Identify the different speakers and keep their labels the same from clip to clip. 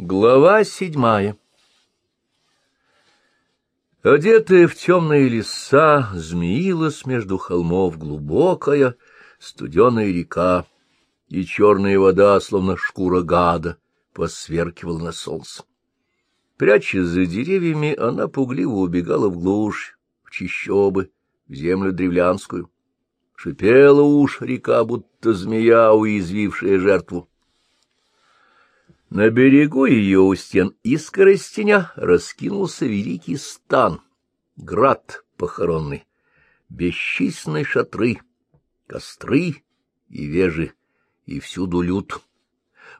Speaker 1: Глава седьмая Одетая в темные леса, змеилась между холмов глубокая студеная река, и черная вода, словно шкура гада, посверкивала на солнце. Прячась за деревьями, она пугливо убегала в глушь, в чищобы, в землю древлянскую. Шипела уж река, будто змея, уязвившая жертву. На берегу ее у стен искоростеня раскинулся великий стан, град похоронный, бесчисленные шатры, костры и вежи, и всюду люд.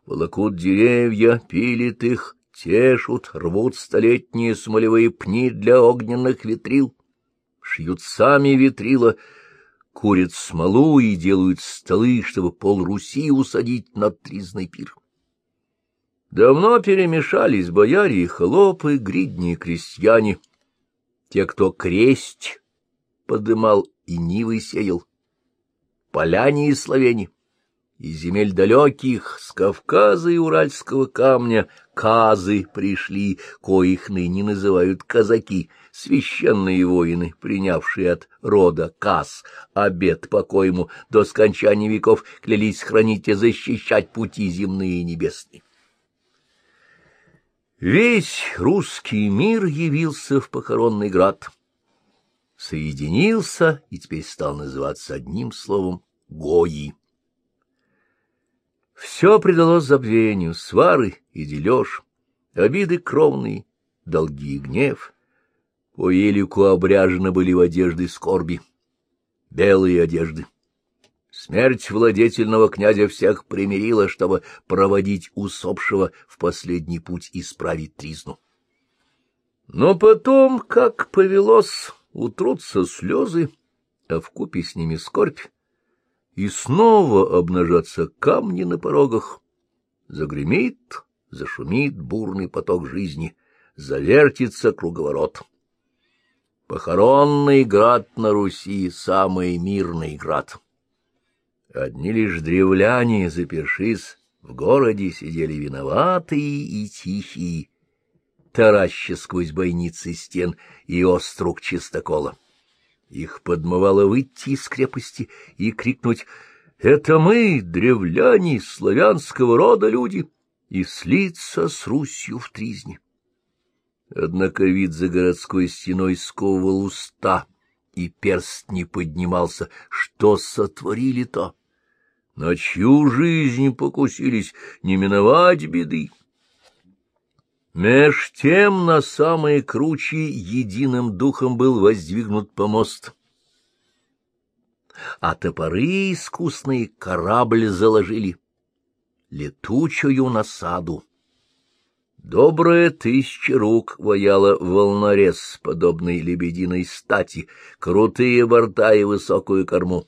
Speaker 1: Волокут деревья, пилит их, тешут, рвут столетние смолевые пни для огненных ветрил, шьют сами ветрила, курят смолу и делают столы, чтобы пол Руси усадить на тризный пир. Давно перемешались бояре и холопы, гридни и крестьяне, те, кто кресть подымал и нивы сеял, поляне и словени, из земель далеких, с Кавказа и Уральского камня, казы пришли, коих ныне называют казаки, священные воины, принявшие от рода каз, обет по коему до скончания веков клялись хранить и защищать пути земные и небесные. Весь русский мир явился в похоронный град, соединился и теперь стал называться одним словом «Гои». Все предалось забвению, свары и дележ, обиды кровные, долги и гнев. По елику обряжены были в одежды скорби, белые одежды. Смерть владетельного князя всех примирила, чтобы проводить усопшего в последний путь и исправить тризну. Но потом, как повелось, утрутся слезы, а вкупе с ними скорбь, и снова обнажатся камни на порогах. Загремит, зашумит бурный поток жизни, завертится круговорот. Похоронный град на Руси — самый мирный град. Одни лишь древляне, запершись, в городе сидели виноватые и тихие, тараща сквозь бойницы стен и оструг чистокола. Их подмывало выйти из крепости и крикнуть «Это мы, древляне, славянского рода люди!» и слиться с Русью в тризне. Однако вид за городской стеной сковывал уста, и перст не поднимался. Что сотворили-то? На чью жизнь покусились, не миновать беды. Меж тем на самые кручи единым духом был воздвигнут помост. А топоры искусные корабль заложили, летучую насаду. Добрая тысяча рук ваяла волнорез, подобной лебединой стати, крутые борта и высокую корму.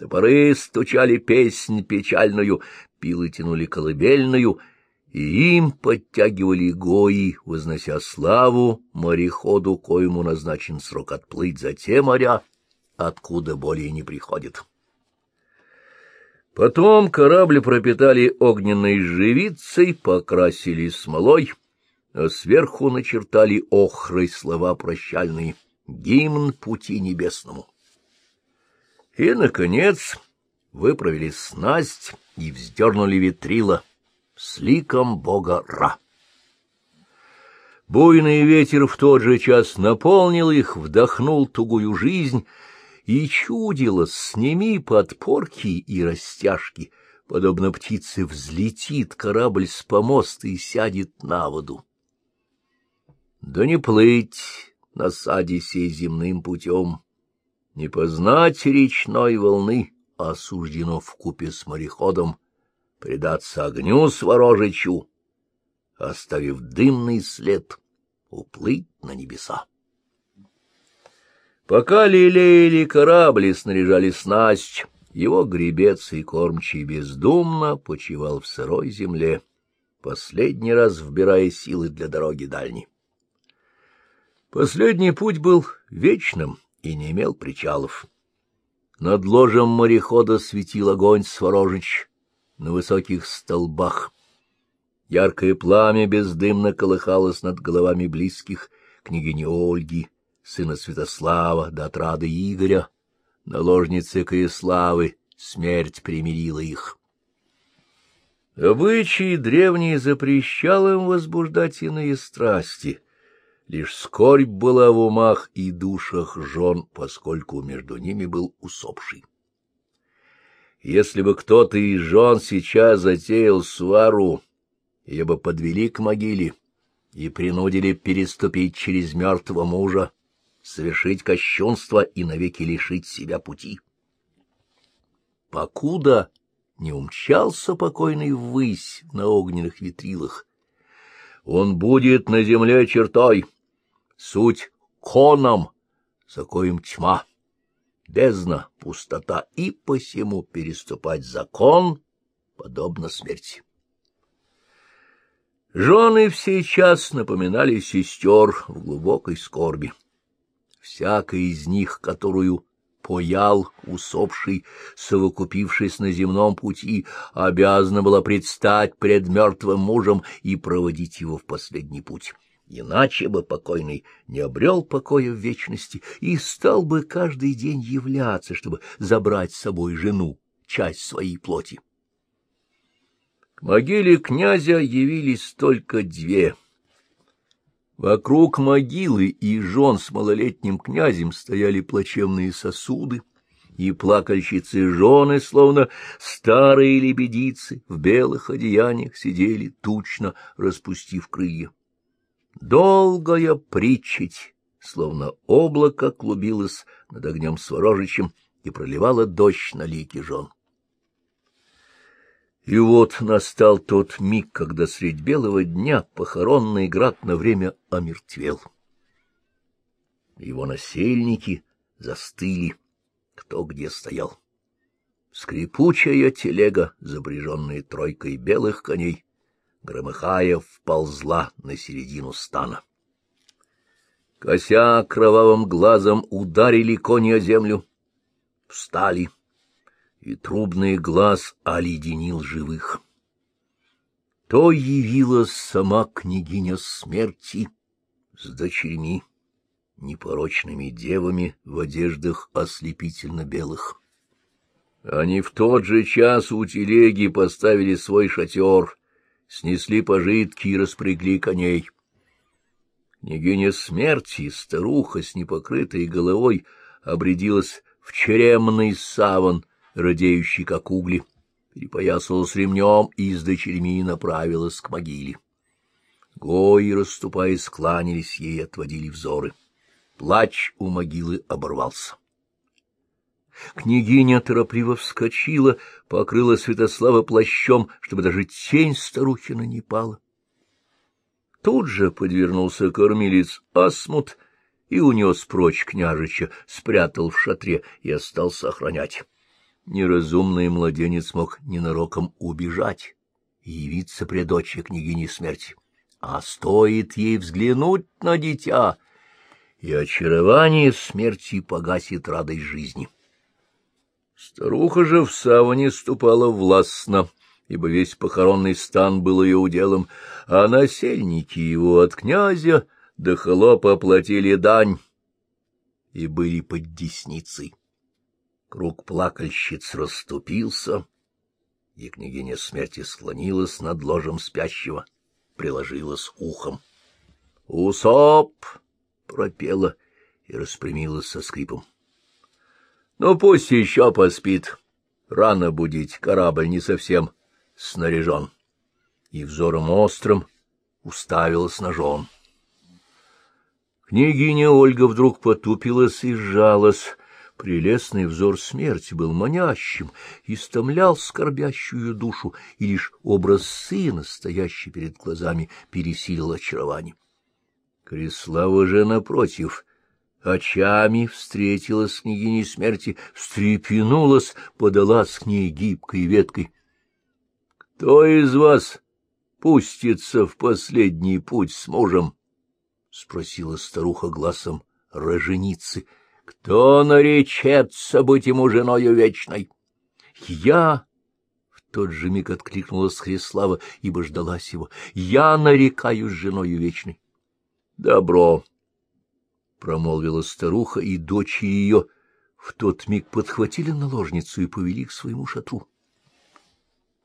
Speaker 1: Топоры стучали песнь печальную, пилы тянули колыбельную, и им подтягивали гои, вознося славу мореходу, коему назначен срок отплыть за те моря, откуда более не приходит. Потом корабль пропитали огненной живицей, покрасили смолой, а сверху начертали охрой слова прощальные, гимн пути небесному. И, наконец, выправили снасть и вздернули витрила с ликом бога Ра. Буйный ветер в тот же час наполнил их, вдохнул тугую жизнь, и чудило, сними подпорки и растяжки, подобно птице взлетит корабль с помоста и сядет на воду. Да не плыть на саде сей земным путем, не познать речной волны, а осуждено в купе с мореходом предаться огню сворожичу, оставив дымный след, уплыть на небеса. Пока лелеяли корабли, снаряжали снасть, его гребец и кормчий бездумно почивал в сырой земле, последний раз вбирая силы для дороги дальней. Последний путь был вечным, и не имел причалов. Над ложем морехода светил огонь Сворожич на высоких столбах, Яркое пламя бездымно колыхалось над головами близких княгини Ольги, сына Святослава, до отрады Игоря, наложницы Каиславы, смерть примирила их. Обычай древний запрещал им возбуждать иные страсти. Лишь скорбь была в умах и душах жен, поскольку между ними был усопший. Если бы кто-то из жен сейчас затеял свару, ее бы подвели к могиле и принудили переступить через мертвого мужа, совершить кощунство и навеки лишить себя пути. Покуда не умчался покойный ввысь на огненных ветрилах. Он будет на земле чертой, суть коном, за коим тьма, бездна, пустота, и посему переступать закон подобно смерти. Жены все час напоминали сестер в глубокой скорби. Всякая из них, которую поял усопший, совокупившись на земном пути, обязана была предстать пред мертвым мужем и проводить его в последний путь. Иначе бы покойный не обрел покоя в вечности и стал бы каждый день являться, чтобы забрать с собой жену, часть своей плоти. К могиле князя явились только две — Вокруг могилы и жен с малолетним князем стояли плачевные сосуды, и плакальщицы жены, словно старые лебедицы, в белых одеяниях сидели тучно, распустив крылья. Долгая притчить, словно облако клубилось над огнем сворожичем и проливало дождь на лики жен. И вот настал тот миг, когда средь белого дня похоронный град на время омертвел. Его насельники застыли, кто где стоял. Скрипучая телега, запряженная тройкой белых коней, громыхая, вползла на середину стана. Кося кровавым глазом ударили кони о землю, встали — и трубный глаз оледенил живых. То явилась сама княгиня смерти с дочерьми, непорочными девами в одеждах ослепительно белых. Они в тот же час у телеги поставили свой шатер, снесли пожитки и распрягли коней. Княгиня смерти, старуха с непокрытой головой, обрядилась в черемный саван, радеющий как угли, перепоясалась ремнем и с дочерьми направилась к могиле. Гои, расступаясь, скланялись ей отводили взоры. Плач у могилы оборвался. Княгиня торопливо вскочила, покрыла Святослава плащом, чтобы даже тень старухина не пала. Тут же подвернулся кормилец Асмут и унес прочь княжича, спрятал в шатре и остался охранять неразумный младенец мог ненароком убежать и явиться пред дочери княгини смерти. А стоит ей взглянуть на дитя, и очарование смерти погасит радость жизни. Старуха же в саване ступала властно, ибо весь похоронный стан был ее уделом, а насельники его от князя до холопа платили дань и были под десницей. Круг плакальщиц расступился, и княгиня смерти склонилась над ложем спящего, приложилась ухом. «Усоп!» — пропела и распрямилась со скрипом. «Ну, пусть еще поспит. Рано будить, корабль не совсем снаряжен». И взором острым уставилась жен. Княгиня Ольга вдруг потупилась и сжалась, Прелестный взор смерти был манящим, истомлял скорбящую душу, и лишь образ сына, стоящий перед глазами, пересилил очарование. Креслава же, напротив, очами встретилась с княгиней смерти, встрепенулась, подалась к ней гибкой веткой. — Кто из вас пустится в последний путь с мужем? — спросила старуха глазом роженицы — кто наречется быть ему женою вечной? Я! В тот же миг откликнулась Хрислава, ибо ждалась его. «Я нарекаю с женою вечной». «Добро», — промолвила старуха, и дочь ее в тот миг подхватили наложницу и повели к своему шатру.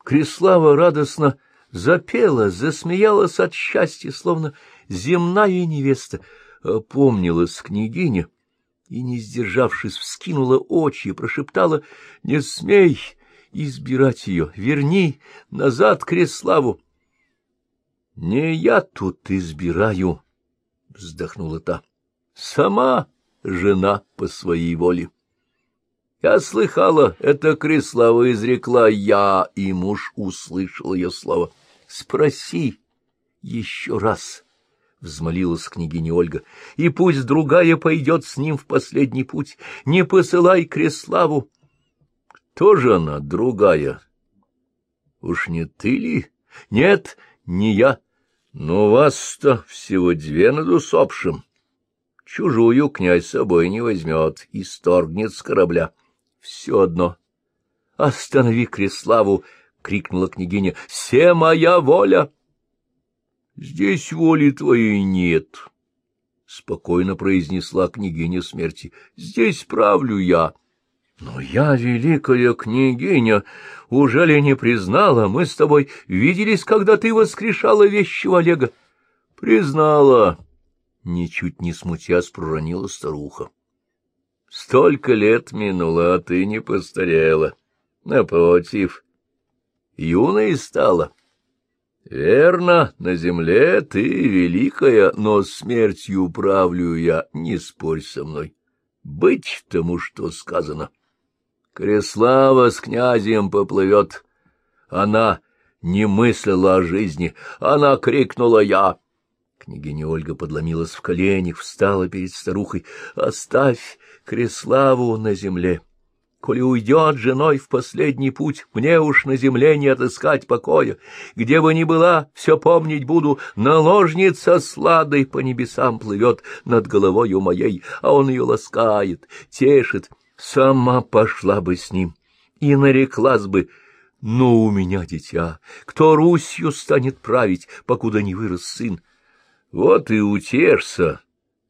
Speaker 1: Крислава радостно запела, засмеялась от счастья, словно земная невеста. Опомнилась княгиня и, не сдержавшись, вскинула очи и прошептала «Не смей избирать ее, верни назад Креславу!» «Не я тут избираю», — вздохнула та, — «сама жена по своей воле». Я слыхала, это Креслава изрекла я, и муж услышал ее слово. — Спроси еще раз, — взмолилась княгиня Ольга, — и пусть другая пойдет с ним в последний путь. Не посылай Креславу. — Кто же она, другая? — Уж не ты ли? — Нет, не я. Но вас-то всего две над усопшим. Чужую князь с собой не возьмет и сторгнет с корабля. — все одно. — Останови Креславу! — крикнула княгиня. — Все моя воля! — Здесь воли твоей нет, — спокойно произнесла княгиня смерти. — Здесь правлю я. — Но я, великая княгиня, уже ли не признала? Мы с тобой виделись, когда ты воскрешала вещего Олега. — Признала. Ничуть не смутясь, проронила старуха. Столько лет минуло, а ты не постарела. Напротив, юной стала. Верно, на земле ты великая, но смертью управлю я, не спорь со мной. Быть тому, что сказано. Креслава с князем поплывет. Она не мыслила о жизни, она крикнула «Я!» Княгиня Ольга подломилась в коленях, встала перед старухой. «Оставь Креславу на земле. Коли уйдет женой в последний путь, мне уж на земле не отыскать покоя. Где бы ни была, все помнить буду. Наложница сладой по небесам плывет над головою моей, а он ее ласкает, тешит. Сама пошла бы с ним и нареклась бы, но у меня дитя, кто Русью станет править, покуда не вырос сын? Вот и утешься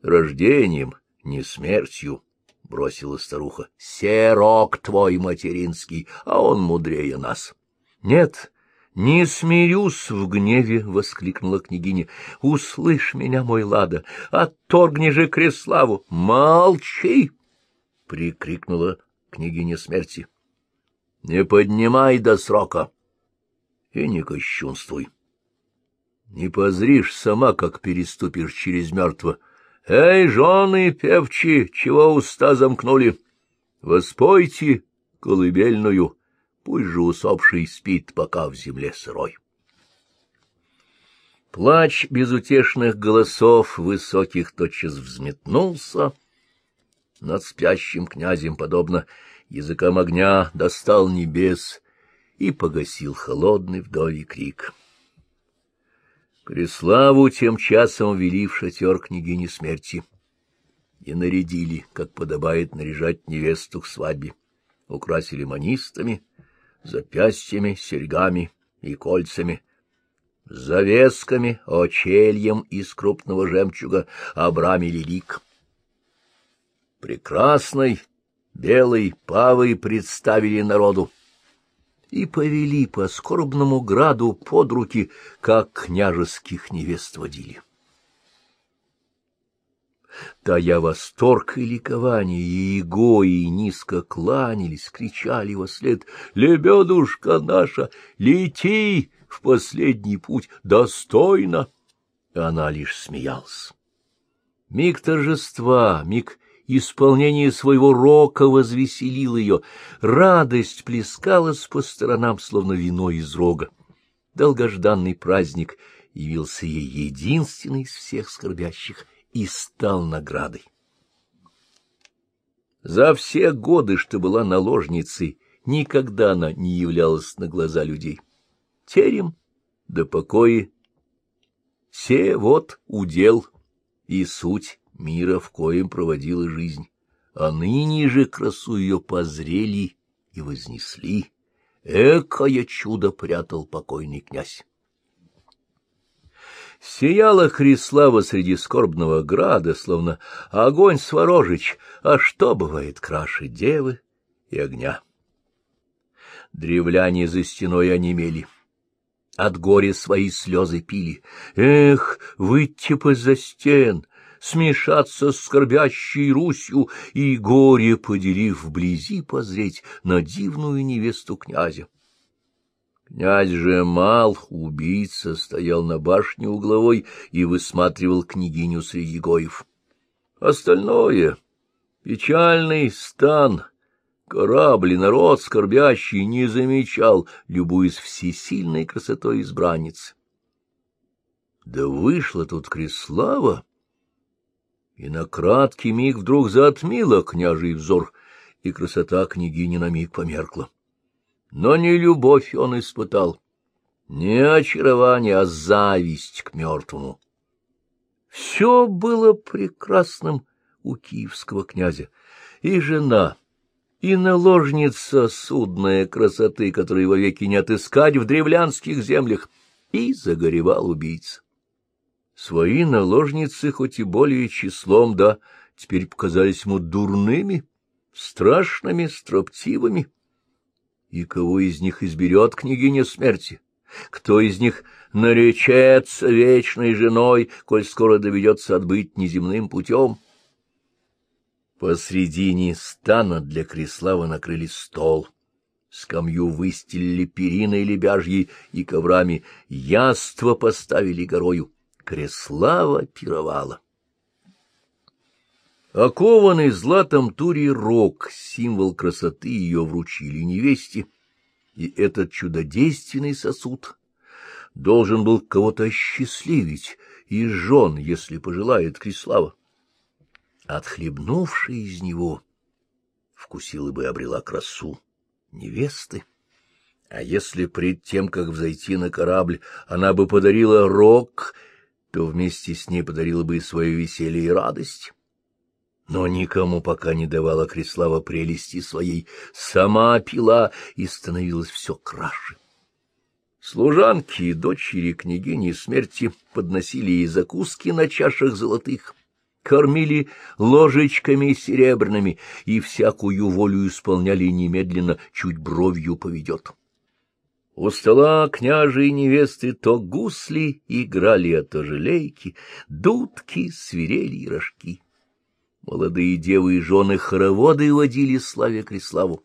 Speaker 1: рождением, не смертью, — бросила старуха. — Серок твой материнский, а он мудрее нас. — Нет, не смеюсь в гневе, — воскликнула княгиня. — Услышь меня, мой лада, отторгни же Креславу. — Молчи! — прикрикнула княгиня смерти. — Не поднимай до срока и не кощунствуй. Не позришь сама, как переступишь через мертво. Эй, жены певчи, чего уста замкнули? Воспойте колыбельную, пусть же усопший спит, пока в земле сырой. Плач безутешных голосов высоких тотчас взметнулся над спящим князем, подобно языкам огня, достал небес и погасил холодный вдовий крик. Преславу тем часом вели в шатер княгини смерти и нарядили, как подобает наряжать невесту к свадьбе. Украсили манистами, запястьями, серьгами и кольцами, завесками, очельем из крупного жемчуга обрамили лик. Прекрасной белой павой представили народу и повели по скорбному граду под руки, как княжеских невест водили. Тая восторг и ликование, и игои низко кланялись, кричали во след «Лебедушка наша, лети в последний путь, достойно!» Она лишь смеялась. Миг торжества, миг Исполнение своего рока возвеселило ее, радость плескалась по сторонам, словно вино из рога. Долгожданный праздник явился ей единственный из всех скорбящих и стал наградой. За все годы, что была наложницей, никогда она не являлась на глаза людей. Терем да покои, все вот удел и суть мира, в коем проводила жизнь, а ныне же красу ее позрели и вознесли, Экое чудо прятал покойный князь. Сияла Хрислава среди скорбного града, словно огонь сворожич, а что бывает краше девы и огня? Древляне за стеной онемели. От горя свои слезы пили. Эх, выйти бы за стен, смешаться с скорбящей Русью и горе поделив вблизи позреть на дивную невесту князя. Князь же мал, убийца, стоял на башне угловой и высматривал княгиню среди гоев. Остальное — печальный стан, корабль народ скорбящий не замечал, любуясь всесильной красотой избранницы. Да вышла тут Креслава, и на краткий миг вдруг затмила княжий взор, и красота княгини на миг померкла. Но не любовь он испытал, не очарование, а зависть к мертвому. Все было прекрасным у киевского князя, и жена, и наложница судная красоты, которой вовеки не отыскать в древлянских землях, и загоревал убийца. Свои наложницы, хоть и более числом, да, теперь показались ему дурными, страшными, строптивыми. И кого из них изберет княгиня смерти? Кто из них наречется вечной женой, коль скоро доведется отбыть неземным путем? Посредине стана для Креслава накрыли стол. Скамью выстелили периной лебяжьей и коврами, яство поставили горою. Креслава пировала. Окованный златом тури рог, символ красоты ее вручили невесте, и этот чудодейственный сосуд должен был кого-то осчастливить и жен, если пожелает Крислава. Отхлебнувшая из него, вкусила бы и обрела красу невесты. А если пред тем, как взойти на корабль, она бы подарила рог, то вместе с ней подарила бы и свое веселье и радость но никому пока не давала Креслава прелести своей, сама пила и становилась все краше. Служанки и дочери княгини смерти подносили ей закуски на чашах золотых, кормили ложечками серебряными и всякую волю исполняли немедленно, чуть бровью поведет. У стола княжи и невесты то гусли играли, а то желейки, дудки, свирели и рожки. Молодые девы и жены хороводы водили славе Криславу.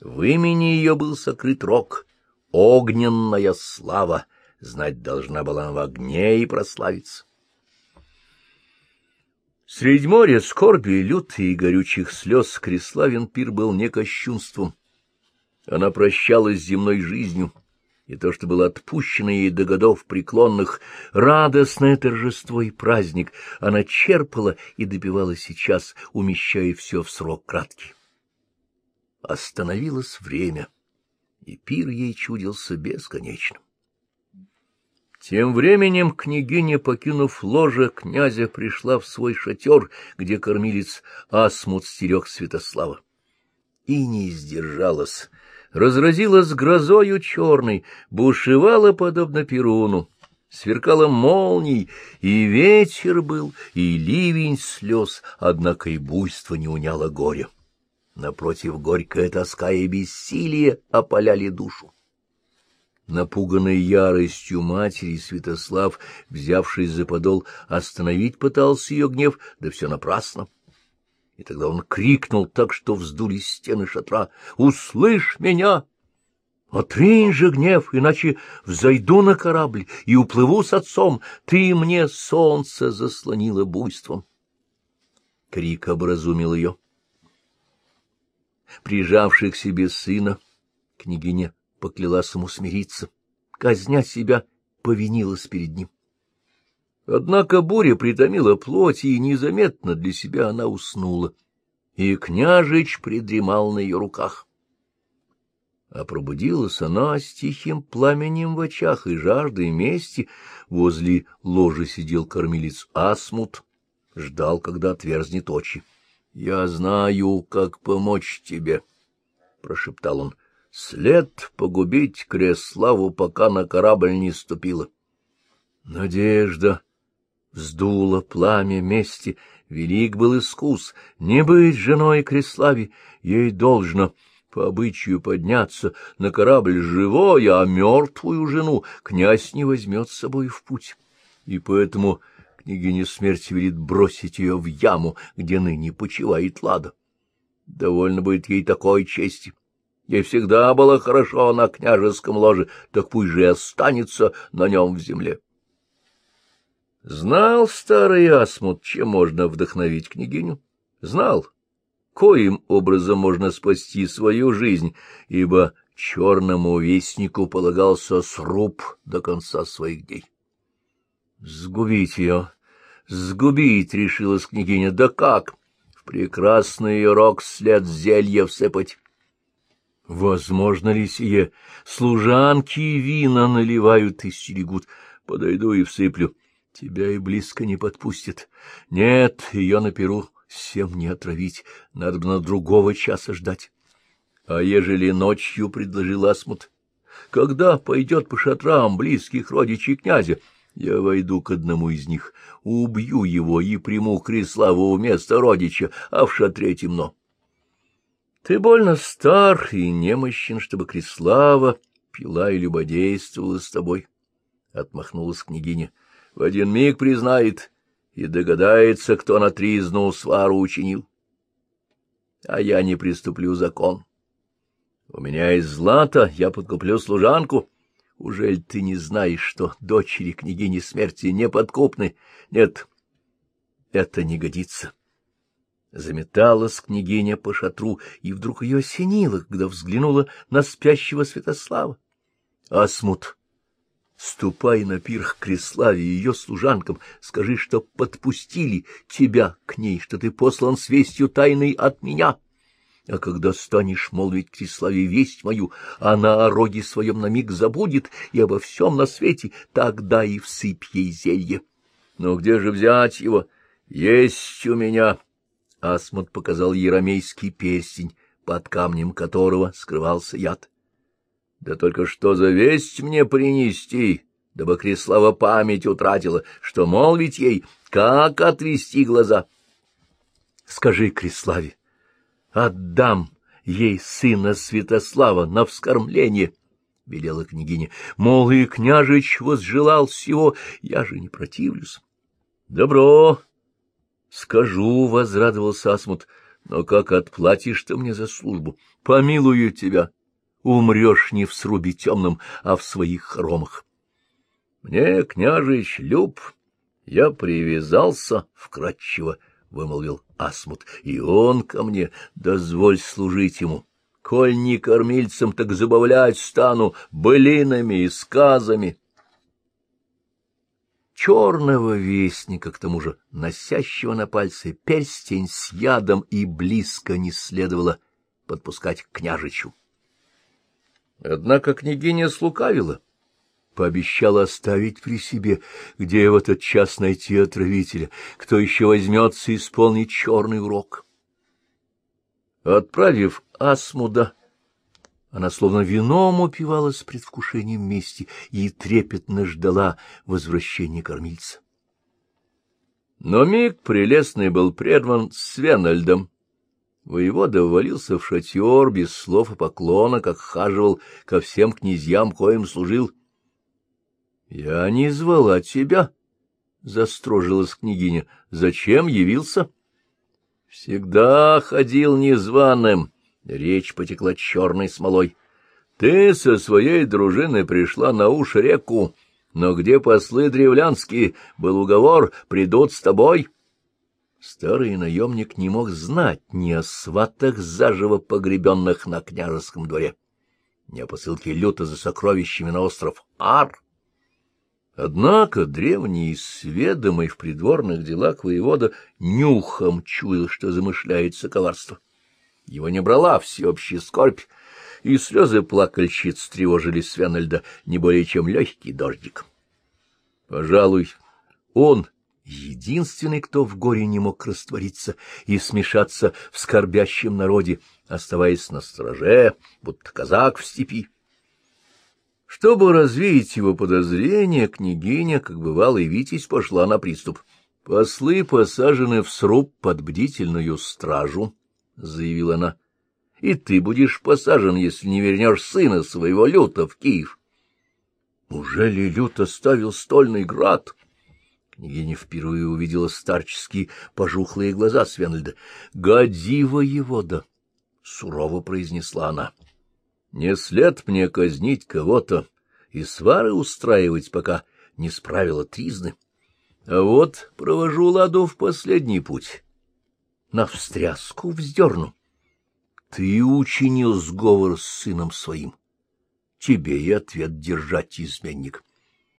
Speaker 1: В имени ее был сокрыт рок, огненная слава, знать должна была в огне и прославиться. Средь моря скорби, лютой и горючих слез Криславин пир был не кощунством. Она прощалась с земной жизнью, и то, что было отпущено ей до годов преклонных, радостное торжество и праздник, она черпала и добивала сейчас, умещая все в срок краткий. Остановилось время, и пир ей чудился бесконечным. Тем временем княгиня, покинув ложе, князя пришла в свой шатер, где кормилец Асмут стерег Святослава. И не сдержалась, разразилась грозою черной, бушевала подобно перуну, сверкала молнией, и ветер был, и ливень слез, однако и буйство не уняло горя. Напротив, горькая тоска и бессилие опаляли душу. Напуганный яростью матери, Святослав, взявшись за подол, остановить пытался ее гнев, да все напрасно. И тогда он крикнул так, что вздулись стены шатра. — Услышь меня! Отринь же гнев, иначе взойду на корабль и уплыву с отцом. Ты мне солнце заслонило буйством. Крик образумил ее. Прижавший к себе сына, княгиня поклялась ему смириться. Казня себя, повинилась перед ним. Однако буря притомила плоть, и незаметно для себя она уснула, и княжич придремал на ее руках. А пробудилась она с тихим пламенем в очах и жаждой мести. Возле ложи сидел кормилец Асмут, ждал, когда отверзнет очи. — Я знаю, как помочь тебе, — прошептал он. след погубить Креславу, пока на корабль не ступила. Надежда вздула пламя мести, велик был искус, не быть женой Креславе, ей должно по обычаю подняться на корабль живой, а мертвую жену князь не возьмет с собой в путь. И поэтому княгиня смерти велит бросить ее в яму, где ныне почивает Лада. Довольно будет ей такой чести. Ей всегда было хорошо на княжеском ложе, так пусть же и останется на нем в земле. Знал старый Асмут, чем можно вдохновить княгиню? Знал, коим образом можно спасти свою жизнь, ибо черному вестнику полагался сруб до конца своих дней. Сгубить ее, сгубить, — решилась княгиня, — да как? В прекрасный ее рог след зелья всыпать. Возможно ли сие? Служанки вина наливают и стерегут. Подойду и всыплю. Тебя и близко не подпустят. Нет, ее на перу всем не отравить. Надо бы на другого часа ждать. А ежели ночью, — предложил Асмут, — когда пойдет по шатрам близких родичей князя, я войду к одному из них, убью его и приму Криславу вместо родича, а в шатре темно. Ты больно стар и немощен, чтобы Крислава пила и любодействовала с тобой, — отмахнулась княгиня. — В один миг признает и догадается, кто на тризну свару учинил. А я не приступлю закон. У меня есть злато, я подкуплю служанку — Ужель ты не знаешь, что дочери княгини смерти неподкупны? Нет, это не годится. Заметалась княгиня по шатру, и вдруг ее осенило, когда взглянула на спящего Святослава. Асмут, ступай на пир к Креславе и ее служанкам, скажи, что подпустили тебя к ней, что ты послан с вестью тайной от меня. А когда станешь молвить Криславе весть мою, она о роге своем на миг забудет и обо всем на свете, тогда и всыпь ей зелье. Но где же взять его? Есть у меня. Асмут показал еромейский перстень, под камнем которого скрывался яд. Да только что за весть мне принести, дабы Крислава память утратила, что молвить ей, как отвести глаза? Скажи Криславе, Отдам ей сына Святослава на вскормление, — велела княгиня. Мол, и княжич возжелал всего, я же не противлюсь. — Добро, скажу, — возрадовался Асмут, — но как отплатишь ты мне за службу? Помилую тебя, умрешь не в срубе темном, а в своих хоромах. Мне, княжич, люб, я привязался вкратчиво, —— вымолвил Асмут, — и он ко мне, дозволь служить ему. Коль не кормильцем, так забавлять стану былинами и сказами. Черного вестника, к тому же носящего на пальце перстень с ядом, и близко не следовало подпускать к княжичу. Однако княгиня слукавила пообещал оставить при себе, где в этот час найти отравителя, кто еще возьмется исполнить черный урок. Отправив Асмуда, она словно вином упивалась предвкушением мести и трепетно ждала возвращения кормильца. Но миг прелестный был прерван Свенальдом. Воевода ввалился в шатер без слов и поклона, как хаживал ко всем князьям, коим служил, — Я не звала тебя, — застрожилась княгиня. — Зачем явился? — Всегда ходил незваным. Речь потекла черной смолой. — Ты со своей дружиной пришла на уж реку, но где послы древлянские, был уговор, придут с тобой. Старый наемник не мог знать ни о сватах, заживо погребенных на княжеском дворе, ни о посылке люта за сокровищами на остров Ар, Однако древний сведомый в придворных делах воевода нюхом чуял, что замышляется коварство. Его не брала всеобщая скорбь, и слезы плакальщиц тревожили Свенальда не более чем легкий дождик. Пожалуй, он единственный, кто в горе не мог раствориться и смешаться в скорбящем народе, оставаясь на страже, будто казак в степи. Чтобы развеять его подозрения, княгиня, как бывало и Витязь, пошла на приступ. — Послы посажены в сруб под бдительную стражу, — заявила она. — И ты будешь посажен, если не вернешь сына своего люта в Киев. — Уже ли лют оставил стольный град? Княгиня впервые увидела старческие пожухлые глаза Свенальда. — Годи воевода! — сурово произнесла она. — не след мне казнить кого-то и свары устраивать, пока не справила тризны. А вот провожу ладу в последний путь. На встряску вздерну. Ты учинил сговор с сыном своим. Тебе и ответ держать, изменник.